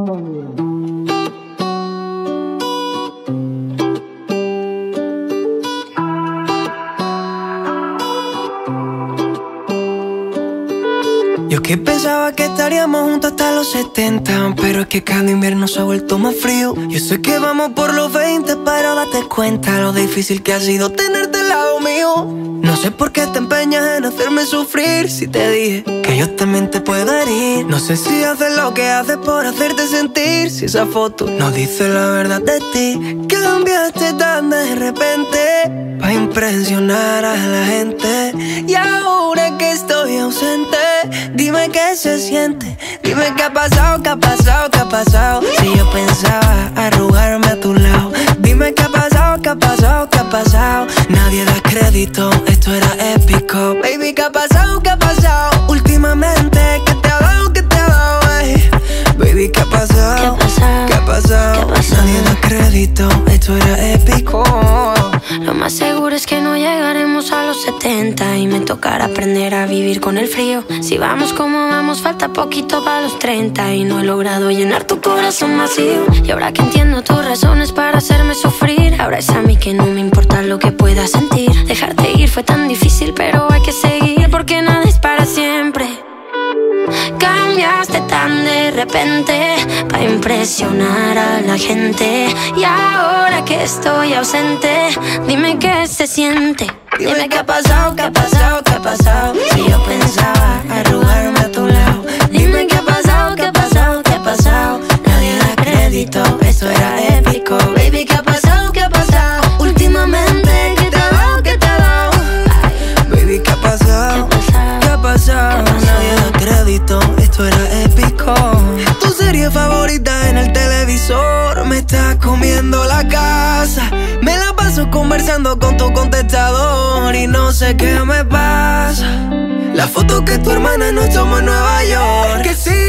Yo que pensaba que estaríamos juntos hasta los 70 Pero es que cada invierno se ha vuelto más frío. Yo sé que vamos por los 20 Pero date cuenta lo difícil que ha sido tenerte al lado mío. No sé por qué te empeñas hacerme sufrir Si te dije que yo también te puedo herir. No sé si haces lo que haces por hacerte sentir Si esa foto no dice la verdad de ti. Cambiaste tan de repente Pa' impresionar a la gente. Y ahora que estoy ausente Dime qué se siente, dime qué ha pasado, qué ha pasado, qué ha pasado. Si yo pensaba arrugarme a tu lado, dime qué ha pasado, qué ha pasado, qué ha pasado. Nadie da crédito, esto era épico. Baby, qué ha pasado, qué ha pasado. Últimamente, ¿qué te ha dado, qué te ha dado? Baby, ¿qué ha pasado? ¿Qué ha pasado? Nadie da crédito, esto era épico. Lo más seguro es que no llegaremos a los 70 y me tocará aprender a vivir con el frío. Si vamos como vamos, falta poquito para los 30 y no he logrado llenar tu corazón vacío. Y ahora que entiendo tus razones para hacerme sufrir, ahora es a mí que no me importa lo que pueda sentir. Tan de repente para impresionar a la gente. Y ahora que estoy ausente, dime qué se siente. Dime qué ha pasado, qué ha pasado, qué ha pasado. Si yo pensaba comiendo la casa. Me la paso conversando con tu contestador y no sé qué me pasa. La foto que tu hermana nos tomó en Nueva York, que sigue